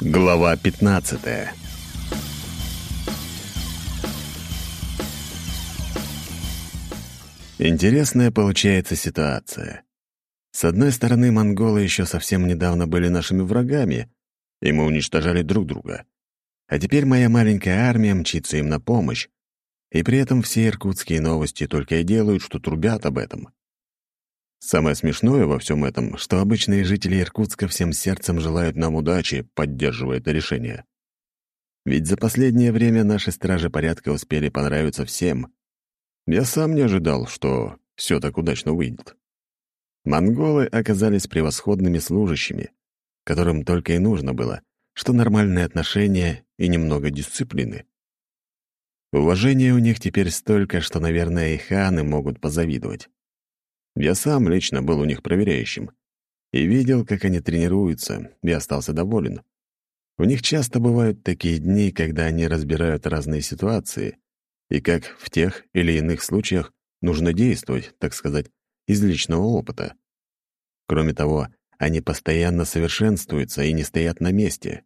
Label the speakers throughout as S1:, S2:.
S1: Глава 15 Интересная получается ситуация. С одной стороны, монголы еще совсем недавно были нашими врагами, и мы уничтожали друг друга. А теперь моя маленькая армия мчится им на помощь, и при этом все иркутские новости только и делают, что трубят об этом. Самое смешное во всем этом, что обычные жители Иркутска всем сердцем желают нам удачи, поддерживая это решение. Ведь за последнее время наши стражи порядка успели понравиться всем. Я сам не ожидал, что все так удачно выйдет. Монголы оказались превосходными служащими, которым только и нужно было, что нормальные отношения и немного дисциплины. Уважения у них теперь столько, что, наверное, и ханы могут позавидовать. Я сам лично был у них проверяющим и видел, как они тренируются, и остался доволен. У них часто бывают такие дни, когда они разбирают разные ситуации, и как в тех или иных случаях нужно действовать, так сказать, из личного опыта. Кроме того, они постоянно совершенствуются и не стоят на месте.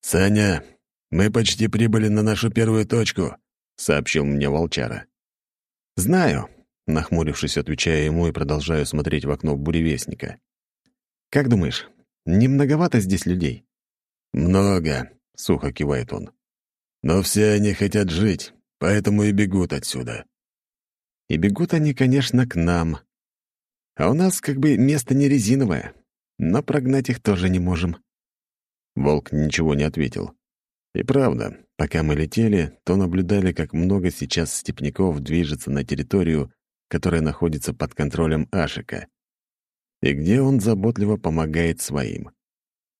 S2: «Саня, мы почти прибыли на нашу первую точку», — сообщил мне волчара.
S1: «Знаю», Нахмурившись, отвечаю ему и продолжаю смотреть в окно буревестника. «Как думаешь, не многовато здесь людей?»
S2: «Много», — сухо кивает он. «Но все они хотят жить, поэтому и бегут отсюда».
S1: «И бегут они, конечно, к нам. А у нас как бы место не резиновое, но прогнать их тоже не можем». Волк ничего не ответил. И правда, пока мы летели, то наблюдали, как много сейчас степняков движется на территорию, которая находится под контролем Ашика, и где он заботливо помогает своим.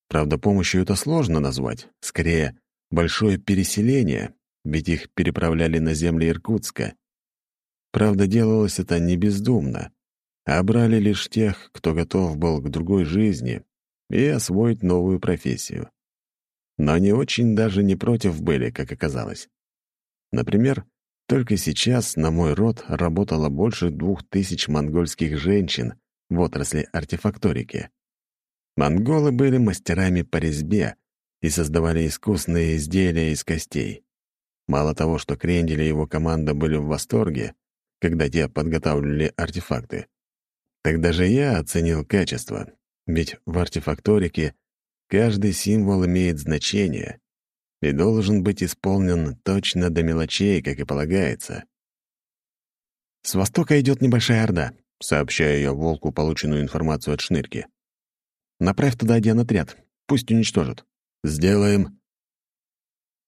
S1: Правда, помощью это сложно назвать, скорее, большое переселение, ведь их переправляли на земли Иркутска. Правда, делалось это не бездумно, а брали лишь тех, кто готов был к другой жизни и освоить новую профессию. Но они очень даже не против были, как оказалось. Например, только сейчас на мой род работало больше двух тысяч монгольских женщин в отрасли артефакторики. Монголы были мастерами по резьбе и создавали искусные изделия из костей. Мало того, что Крендель и его команда были в восторге, когда те подготавливали артефакты, так даже я оценил качество, ведь в артефакторике каждый символ имеет значение, и должен быть исполнен точно до мелочей, как и полагается. «С востока идет небольшая орда», — сообщаю я Волку полученную информацию от Шнырки. «Направь туда один отряд, пусть уничтожат».
S2: «Сделаем».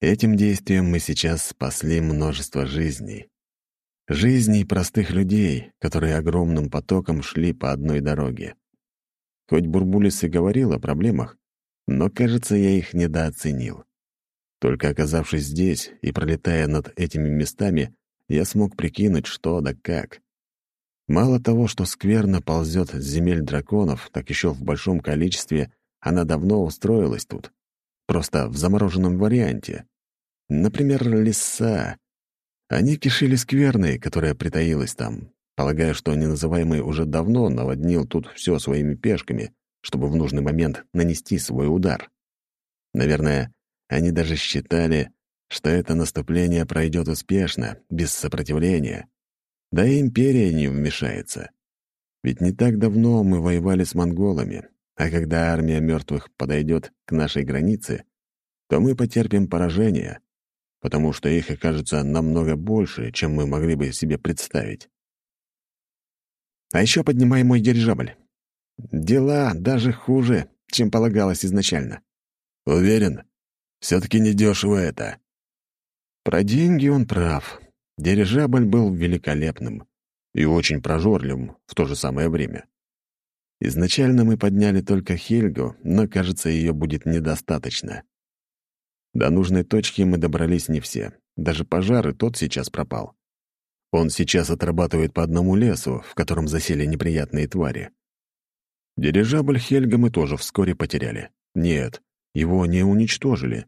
S1: Этим действием мы сейчас спасли множество жизней. Жизней простых людей, которые огромным потоком шли по одной дороге. Хоть Бурбулис и говорил о проблемах, но, кажется, я их недооценил. Только оказавшись здесь и пролетая над этими местами, я смог прикинуть, что да как. Мало того, что скверно ползет с земель драконов, так еще в большом количестве она давно устроилась тут. Просто в замороженном варианте. Например, леса. Они кишили скверной, которая притаилась там, полагая, что неназываемый уже давно наводнил тут все своими пешками, чтобы в нужный момент нанести свой удар. Наверное, они даже считали, что это наступление пройдет успешно, без сопротивления. Да и империя не вмешается. Ведь не так давно мы воевали с монголами, а когда армия мертвых подойдет к нашей границе, то мы потерпим поражение, потому что их окажется намного больше, чем мы могли бы себе представить. А еще поднимай мой дирижабль. Дела даже хуже, чем полагалось изначально.
S2: Уверен? Все-таки недешево это.
S1: Про деньги он прав. Дирижабль был великолепным и очень прожорливым в то же самое время. Изначально мы подняли только Хельгу, но, кажется, ее будет недостаточно. До нужной точки мы добрались не все. Даже пожар и тот сейчас пропал. Он сейчас отрабатывает по одному лесу, в котором засели неприятные твари. Дирижабль Хельга мы тоже вскоре потеряли. Нет, его не уничтожили.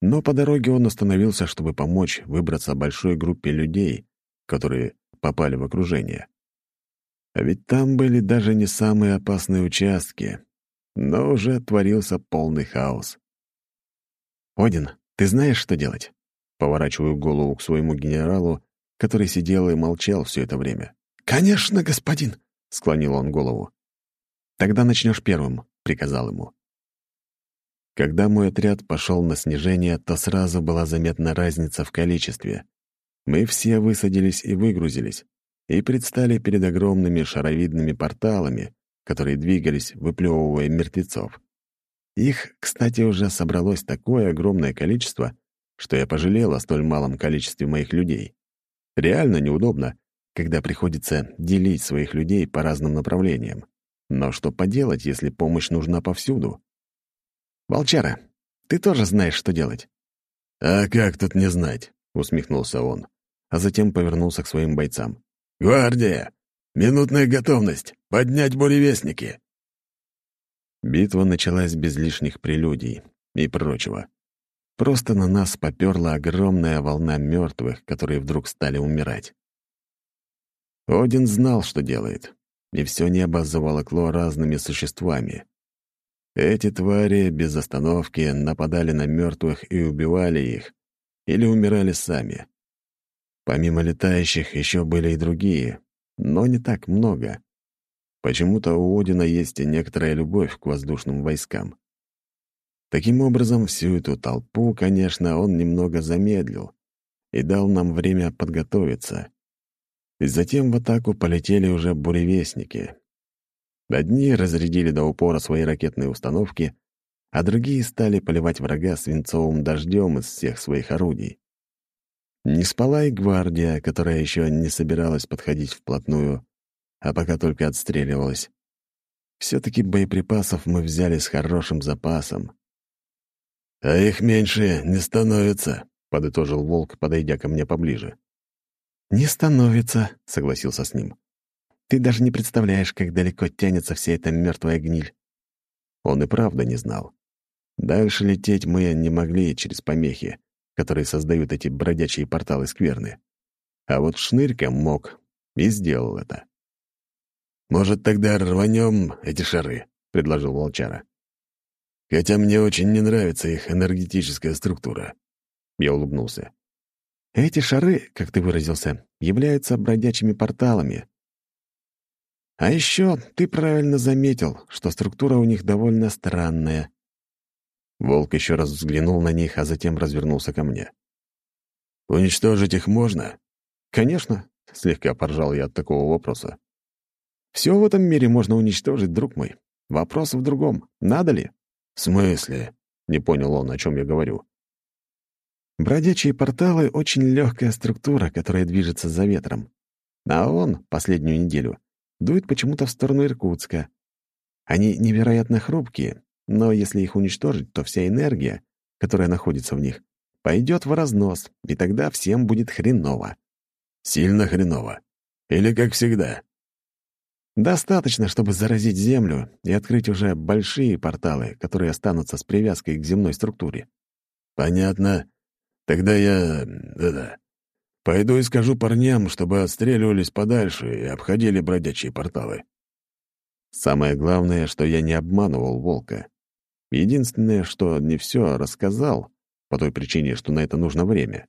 S1: Но по дороге он остановился, чтобы помочь выбраться большой группе людей, которые попали в окружение. А ведь там были даже не самые опасные участки, но уже творился полный хаос. «Один, ты знаешь, что делать?» Поворачиваю голову к своему генералу, который сидел и молчал все это время.
S2: «Конечно, господин!» — склонил он голову.
S1: «Тогда начнешь первым», — приказал ему. Когда мой отряд пошел на снижение, то сразу была заметна разница в количестве. Мы все высадились и выгрузились, и предстали перед огромными шаровидными порталами, которые двигались, выплевывая мертвецов. Их, кстати, уже собралось такое огромное количество, что я пожалел о столь малом количестве моих людей. Реально неудобно, когда приходится делить своих людей по разным направлениям. Но что поделать, если помощь нужна повсюду? «Волчара, ты тоже знаешь, что делать».
S2: «А как тут не знать?» — усмехнулся он, а затем повернулся к своим бойцам. «Гвардия! Минутная готовность! Поднять буревестники!»
S1: Битва началась без лишних прелюдий и прочего. Просто на нас поперла огромная волна мертвых, которые вдруг стали умирать. Один знал, что делает, и все небо заволокло разными существами. Эти твари без остановки нападали на мертвых и убивали их, или умирали сами. Помимо летающих еще были и другие, но не так много. Почему-то у Одина есть и некоторая любовь к воздушным войскам. Таким образом, всю эту толпу, конечно, он немного замедлил и дал нам время подготовиться. И затем в атаку полетели уже буревестники, Одни разрядили до упора свои ракетные установки, а другие стали поливать врага свинцовым дождем из всех своих орудий. Не спала и гвардия, которая еще не собиралась подходить вплотную, а пока только отстреливалась. Все-таки боеприпасов мы взяли с хорошим запасом.
S2: «А их меньше не становится», — подытожил Волк, подойдя ко мне поближе.
S1: «Не становится», — согласился с ним. Ты даже не представляешь, как далеко тянется вся эта мертвая гниль. Он и правда не знал. Дальше лететь мы не могли через помехи, которые создают эти бродячие порталы скверны. А вот Шнырька мог и сделал это.
S2: «Может, тогда рванем эти шары?» — предложил Волчара. «Хотя мне очень не нравится их энергетическая структура».
S1: Я улыбнулся. «Эти шары, как ты выразился, являются бродячими порталами, а еще ты правильно заметил, что структура у них довольно странная. Волк еще раз взглянул на них, а затем развернулся ко мне.
S2: «Уничтожить их можно?»
S1: «Конечно», — слегка поржал я от такого вопроса. «Все в этом мире можно уничтожить, друг мой. Вопрос в другом. Надо ли?»
S2: «В смысле?» — не понял он, о чем я говорю.
S1: Бродячие порталы — очень легкая структура, которая движется за ветром. А он последнюю неделю дует почему-то в сторону Иркутска. Они невероятно хрупкие, но если их уничтожить, то вся энергия, которая находится в них, пойдет в разнос, и тогда всем будет хреново.
S2: Сильно хреново. Или как всегда.
S1: Достаточно, чтобы заразить Землю и открыть уже большие порталы, которые останутся с привязкой к земной структуре.
S2: Понятно. Тогда я... Да-да. Пойду и скажу парням, чтобы отстреливались подальше и обходили бродячие порталы.
S1: Самое главное, что я не обманывал волка. Единственное, что не все рассказал, по той причине, что на это нужно время.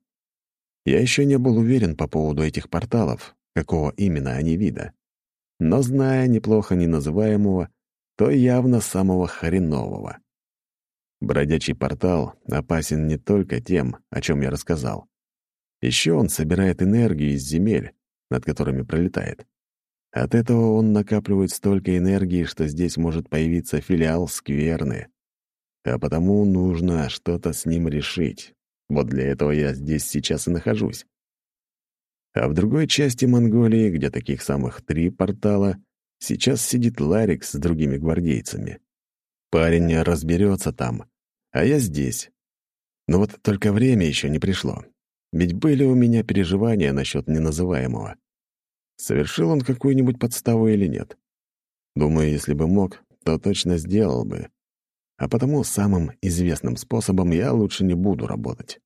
S1: Я еще не был уверен по поводу этих порталов, какого именно они вида. Но зная неплохо неназываемого, то явно самого хренового. Бродячий портал опасен не только тем, о чем я рассказал. Еще он собирает энергию из земель, над которыми пролетает. От этого он накапливает столько энергии, что здесь может появиться филиал скверны. А потому нужно что-то с ним решить. Вот для этого я здесь сейчас и нахожусь. А в другой части Монголии, где таких самых три портала, сейчас сидит Ларик с другими гвардейцами. Парень разберется там, а я здесь. Но вот только время еще не пришло. Ведь были у меня переживания насчет неназываемого. Совершил он какую-нибудь подставу или нет? Думаю, если бы мог, то точно сделал бы. А потому самым известным способом я лучше не буду работать.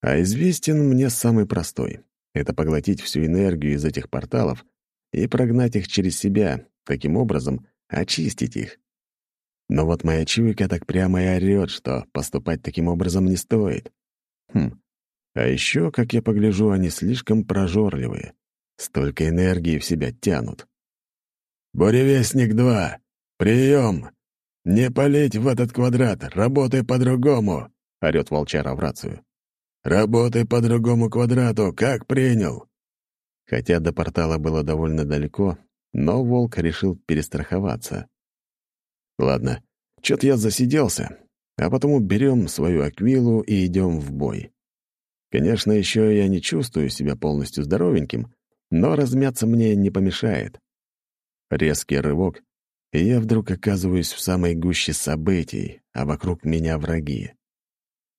S1: А известен мне самый простой — это поглотить всю энергию из этих порталов и прогнать их через себя, таким образом очистить их. Но вот моя чуйка так прямо и орёт, что поступать таким образом не стоит. Хм. А еще, как я погляжу, они слишком прожорливые. Столько энергии в себя тянут.
S2: «Буревестник-2! Прием! Не палить в этот квадрат! Работай по-другому!» — орёт волчара в рацию. «Работай по другому квадрату, как принял!»
S1: Хотя до портала было довольно далеко, но волк решил перестраховаться. «Ладно, чё-то я засиделся, а потому берем свою аквилу и идем в бой. Конечно, еще я не чувствую себя полностью здоровеньким, но размяться мне не помешает. Резкий рывок, и я вдруг оказываюсь в самой гуще событий, а вокруг меня враги.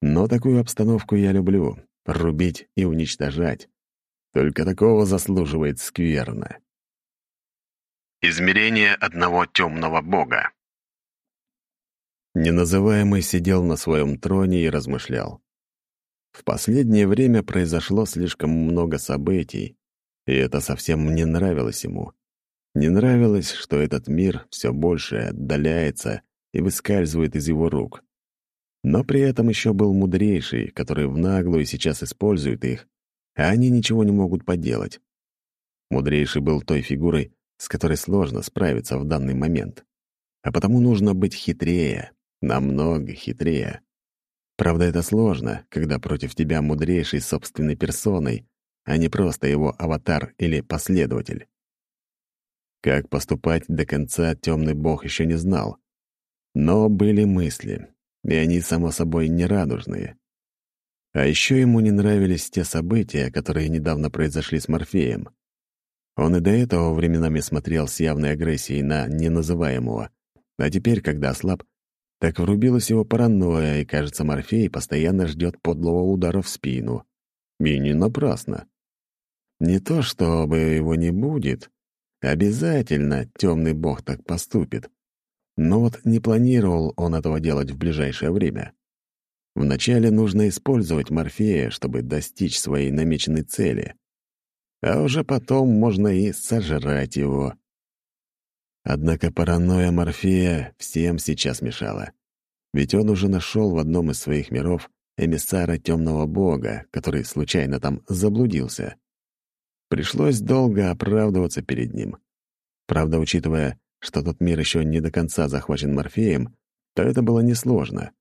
S1: Но такую обстановку я люблю — рубить и уничтожать. Только такого заслуживает скверно. Измерение одного темного бога. Неназываемый сидел на своем троне и размышлял. В последнее время произошло слишком много событий, и это совсем не нравилось ему. Не нравилось, что этот мир все больше отдаляется и выскальзывает из его рук. Но при этом еще был мудрейший, который в наглую сейчас использует их, а они ничего не могут поделать. Мудрейший был той фигурой, с которой сложно справиться в данный момент. А потому нужно быть хитрее, намного хитрее. Правда, это сложно, когда против тебя мудрейший собственной персоной, а не просто его аватар или последователь. Как поступать до конца темный бог еще не знал. Но были мысли, и они, само собой, нерадужные. А еще ему не нравились те события, которые недавно произошли с Морфеем. Он и до этого временами смотрел с явной агрессией на неназываемого, а теперь, когда ослаб, так врубилась его паранойя, и, кажется, Морфей постоянно ждет подлого удара в спину. И не напрасно. Не то, чтобы его не будет. Обязательно темный бог так поступит. Но вот не планировал он этого делать в ближайшее время. Вначале нужно использовать Морфея, чтобы достичь своей намеченной цели. А уже потом можно и сожрать его. Однако паранойя Морфея всем сейчас мешала. Ведь он уже нашел в одном из своих миров эмиссара темного бога, который случайно там заблудился. Пришлось долго оправдываться перед ним. Правда, учитывая, что тот мир еще не до конца захвачен Морфеем, то это было несложно.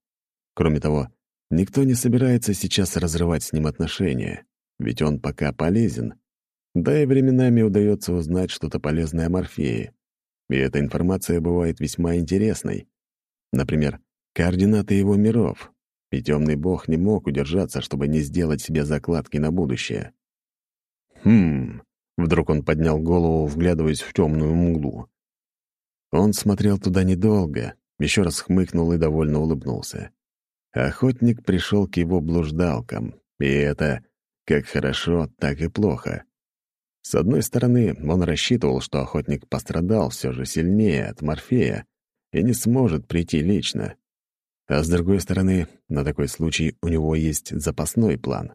S1: Кроме того, никто не собирается сейчас разрывать с ним отношения, ведь он пока полезен. Да и временами удается узнать что-то полезное о Морфее. И эта информация бывает весьма интересной. Например, координаты его миров. И темный бог не мог удержаться, чтобы не сделать себе закладки на будущее. «Хм...» — вдруг он поднял голову, вглядываясь в темную мглу. Он смотрел туда недолго, еще раз хмыкнул и довольно улыбнулся. Охотник пришел к его блуждалкам, и это как хорошо, так и плохо. С одной стороны, он рассчитывал, что охотник пострадал все же сильнее от Морфея и не сможет прийти лично. А с другой стороны, на такой случай у него есть запасной план.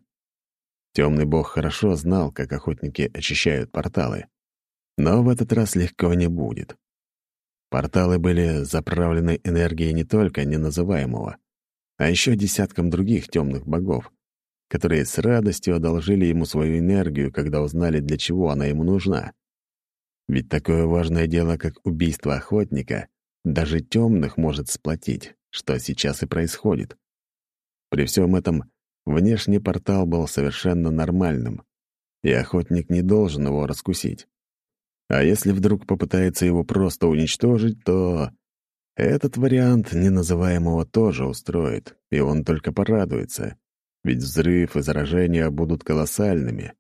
S1: Темный бог хорошо знал, как охотники очищают порталы. Но в этот раз легко не будет. Порталы были заправлены энергией не только неназываемого, а еще десятком других темных богов, которые с радостью одолжили ему свою энергию, когда узнали, для чего она ему нужна. Ведь такое важное дело, как убийство охотника, даже темных может сплотить, что сейчас и происходит. При всем этом Внешний портал был совершенно нормальным, и охотник не должен его раскусить. А если вдруг попытается его просто уничтожить, то этот вариант неназываемого тоже устроит, и он только порадуется, ведь взрыв и заражения будут колоссальными.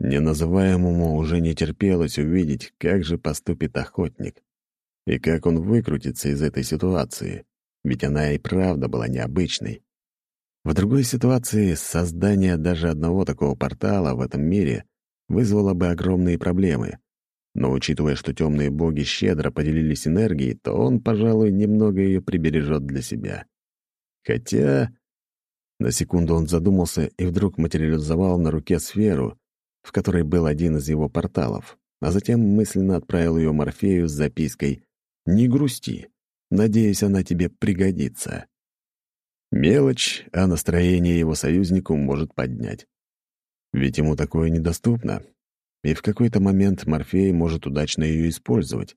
S1: Неназываемому уже не терпелось увидеть, как же поступит охотник, и как он выкрутится из этой ситуации, ведь она и правда была необычной. В другой ситуации создание даже одного такого портала в этом мире вызвало бы огромные проблемы. Но учитывая, что темные боги щедро поделились энергией, то он, пожалуй, немного ее прибережет для себя. Хотя... На секунду он задумался и вдруг материализовал на руке сферу, в которой был один из его порталов, а затем мысленно отправил ее Морфею с запиской «Не грусти. Надеюсь, она тебе пригодится. Мелочь, а настроение его союзнику может поднять. Ведь ему такое недоступно, и в какой-то момент Морфей может удачно ее использовать.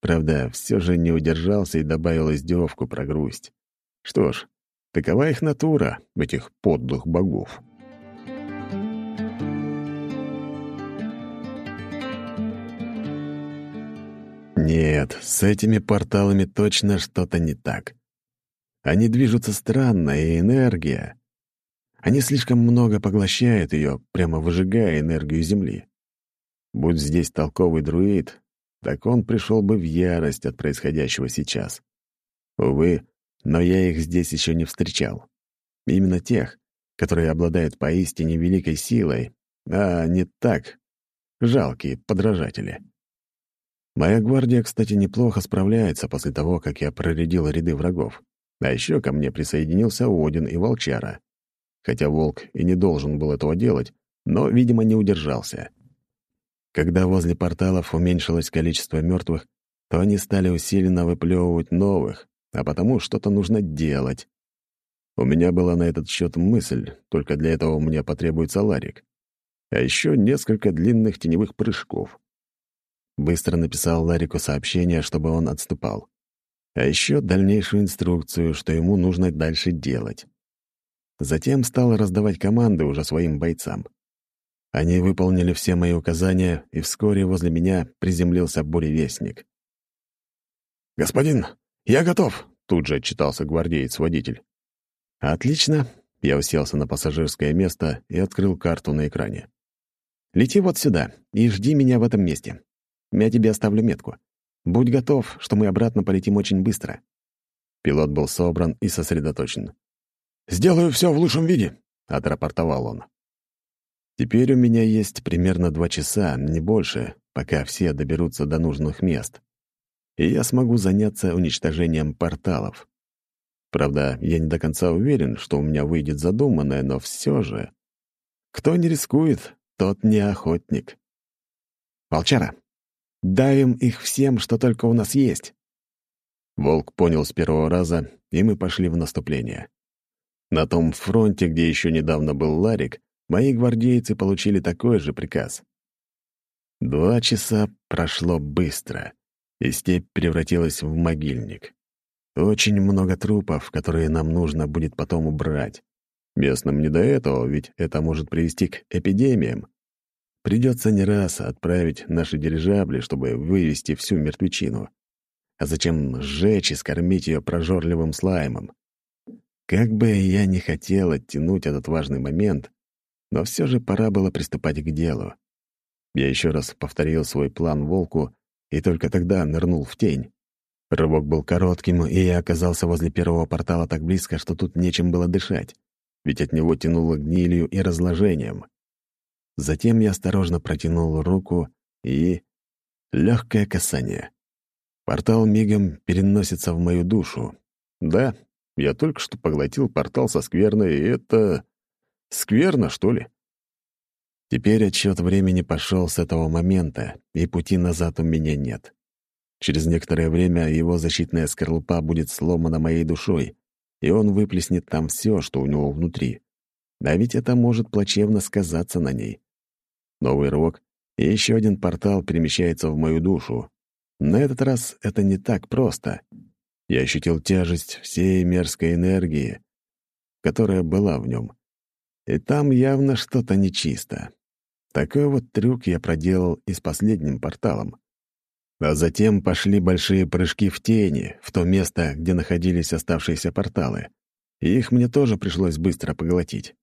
S1: Правда, все же не удержался и добавил издевку про грусть. Что ж, такова их натура, этих подлых богов. Нет, с этими порталами точно что-то не так. Они движутся странно, и энергия... Они слишком много поглощают ее, прямо выжигая энергию Земли. Будь здесь толковый друид, так он пришел бы в ярость от происходящего сейчас. Увы, но я их здесь еще не встречал. Именно тех, которые обладают поистине великой силой, а не так жалкие подражатели. Моя гвардия, кстати, неплохо справляется после того, как я проредил ряды врагов. А еще ко мне присоединился Один и Волчара. Хотя Волк и не должен был этого делать, но, видимо, не удержался. Когда возле порталов уменьшилось количество мертвых, то они стали усиленно выплевывать новых, а потому что-то нужно делать. У меня была на этот счет мысль, только для этого мне потребуется ларик. А еще несколько длинных теневых прыжков. Быстро написал Ларику сообщение, чтобы он отступал. А еще дальнейшую инструкцию, что ему нужно дальше делать. Затем стал раздавать команды уже своим бойцам. Они выполнили все мои указания, и вскоре возле меня приземлился буревестник. «Господин, я готов!» — тут же отчитался гвардеец-водитель. «Отлично!» — я уселся на пассажирское место и открыл карту на экране. «Лети вот сюда и жди меня в этом месте. Я тебе оставлю метку. Будь готов, что мы обратно полетим очень быстро». Пилот был собран и сосредоточен. «Сделаю все в лучшем виде», — отрапортовал он. «Теперь у меня есть примерно два часа, не больше, пока все доберутся до нужных мест. И я смогу заняться уничтожением порталов. Правда, я не до конца уверен, что у меня выйдет задуманное, но все же... Кто не рискует, тот не охотник. «Волчара, Давим их всем, что только у нас есть». Волк понял с первого раза, и мы пошли в наступление. На том фронте, где еще недавно был Ларик, мои гвардейцы получили такой же приказ. Два часа прошло быстро, и степь превратилась в могильник. Очень много трупов, которые нам нужно будет потом убрать. Местным не до этого, ведь это может привести к эпидемиям. Придется не раз отправить наши дирижабли, чтобы вывести всю мертвечину, а затем сжечь и скормить ее прожорливым слаймом. Как бы я ни хотел оттянуть этот важный момент, но все же пора было приступать к делу. Я еще раз повторил свой план волку и только тогда нырнул в тень. Рывок был коротким, и я оказался возле первого портала так близко, что тут нечем было дышать, ведь от него тянуло гнилью и разложением. Затем я осторожно протянул руку и... Легкое касание. Портал мигом переносится в мою душу. Да, я только что поглотил портал со скверной, и это... Скверно, что ли? Теперь отсчет времени пошел с этого момента, и пути назад у меня нет. Через некоторое время его защитная скорлупа будет сломана моей душой, и он выплеснет там все, что у него внутри. А ведь это может плачевно сказаться на ней. Новый рывок, и еще один портал перемещается в мою душу. На этот раз это не так просто. Я ощутил тяжесть всей мерзкой энергии, которая была в нем. И там явно что-то нечисто. Такой вот трюк я проделал и с последним порталом. А затем пошли большие прыжки в тени, в то место, где находились оставшиеся порталы. И их мне тоже пришлось быстро поглотить.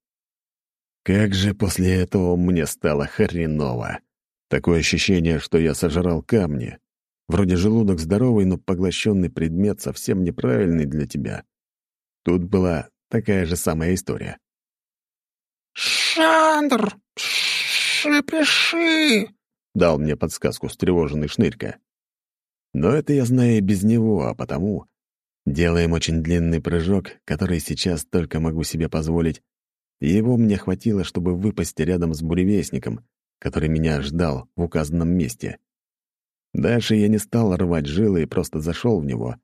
S1: Как же после этого мне стало хреново. Такое ощущение, что я сожрал камни. Вроде желудок здоровый, но поглощенный предмет совсем неправильный для тебя. Тут была такая же самая история.
S3: «Шандр, шепиши!»
S1: — дал мне подсказку встревоженный шнырька. Но это я знаю и без него, а потому... Делаем очень длинный прыжок, который сейчас только могу себе позволить, его мне хватило, чтобы выпасть рядом с буревестником, который меня ждал в указанном месте. Дальше я не стал рвать жилы и просто зашел в него,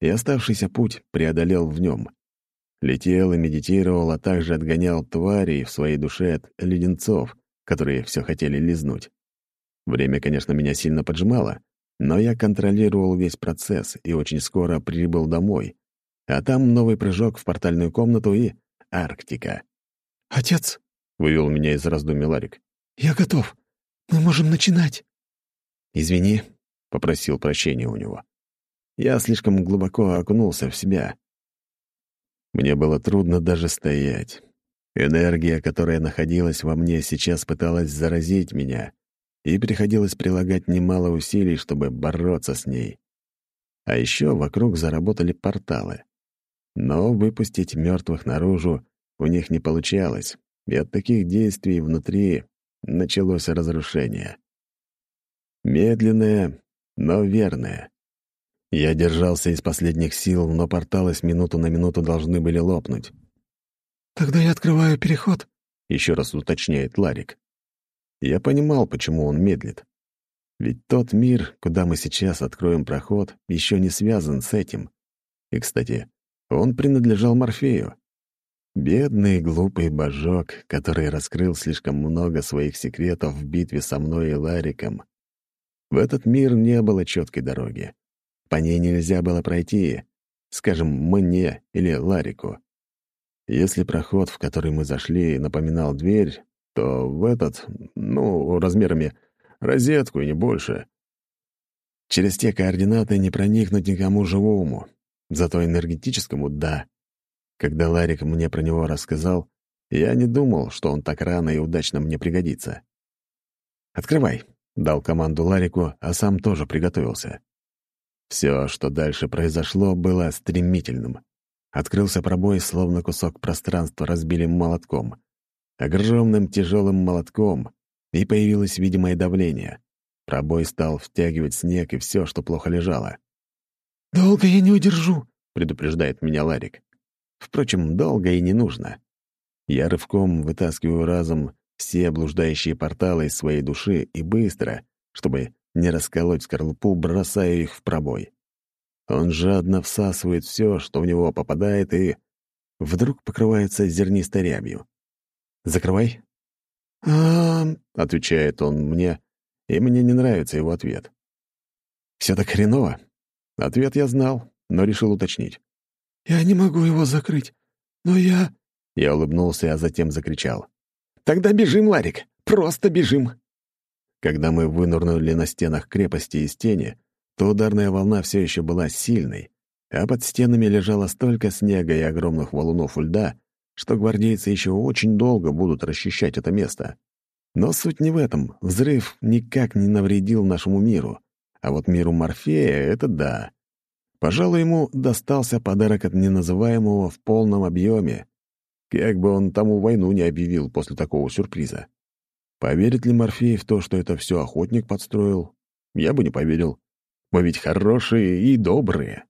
S1: и оставшийся путь преодолел в нем. Летел и медитировал, а также отгонял тварей в своей душе от леденцов, которые все хотели лизнуть. Время, конечно, меня сильно поджимало, но я контролировал весь процесс и очень скоро прибыл домой. А там новый прыжок в портальную комнату и Арктика.
S3: «Отец!»
S1: — вывел меня из раздумий Ларик.
S3: «Я готов. Мы можем начинать».
S1: «Извини», — попросил прощения у него. Я слишком глубоко окунулся в себя. Мне было трудно даже стоять. Энергия, которая находилась во мне, сейчас пыталась заразить меня, и приходилось прилагать немало усилий, чтобы бороться с ней. А еще вокруг заработали порталы. Но выпустить мертвых наружу у них не получалось, и от таких действий внутри началось разрушение. Медленное, но верное. Я держался из последних сил, но порталы с минуту на минуту должны были лопнуть.
S3: «Тогда я открываю переход», —
S1: еще раз уточняет Ларик. Я понимал, почему он медлит. Ведь тот мир, куда мы сейчас откроем проход, еще не связан с этим. И, кстати, он принадлежал Морфею. Бедный глупый божок, который раскрыл слишком много своих секретов в битве со мной и Лариком. В этот мир не было четкой дороги. По ней нельзя было пройти, скажем, мне или Ларику. Если проход, в который мы зашли, напоминал дверь, то в этот, ну, размерами розетку и не больше. Через те координаты не проникнуть никому живому, зато энергетическому — да. Когда Ларик мне про него рассказал, я не думал, что он так рано и удачно мне пригодится. «Открывай», — дал команду Ларику, а сам тоже приготовился. Все, что дальше произошло, было стремительным. Открылся пробой, словно кусок пространства разбили молотком огромным тяжелым молотком, и появилось видимое давление. Пробой стал втягивать снег и все, что плохо лежало.
S3: «Долго я не удержу», —
S1: предупреждает меня Ларик. Впрочем, долго и не нужно. Я рывком вытаскиваю разом все блуждающие порталы из своей души и быстро, чтобы не расколоть скорлупу, бросаю их в пробой. Он жадно всасывает все, что в него попадает, и вдруг покрывается зернистой рябью. Закрывай».
S3: «А...»
S1: — отвечает он мне, и мне не нравится его ответ. «Все так хреново». Ответ я знал, но решил уточнить.
S3: «Я не могу его закрыть, но я...»
S1: Я улыбнулся, а затем закричал. «Тогда бежим, Ларик, просто бежим!» Когда мы вынырнули на стенах крепости из тени, то ударная волна все еще была сильной, а под стенами лежало столько снега и огромных валунов льда, что гвардейцы еще очень долго будут расчищать это место. Но суть не в этом. Взрыв никак не навредил нашему миру. А вот миру Морфея — это да. Пожалуй, ему достался подарок от неназываемого в полном объеме. Как бы он тому войну не объявил после такого сюрприза. Поверит ли Морфей в то, что это все охотник подстроил? Я бы не поверил. Мы ведь хорошие и добрые.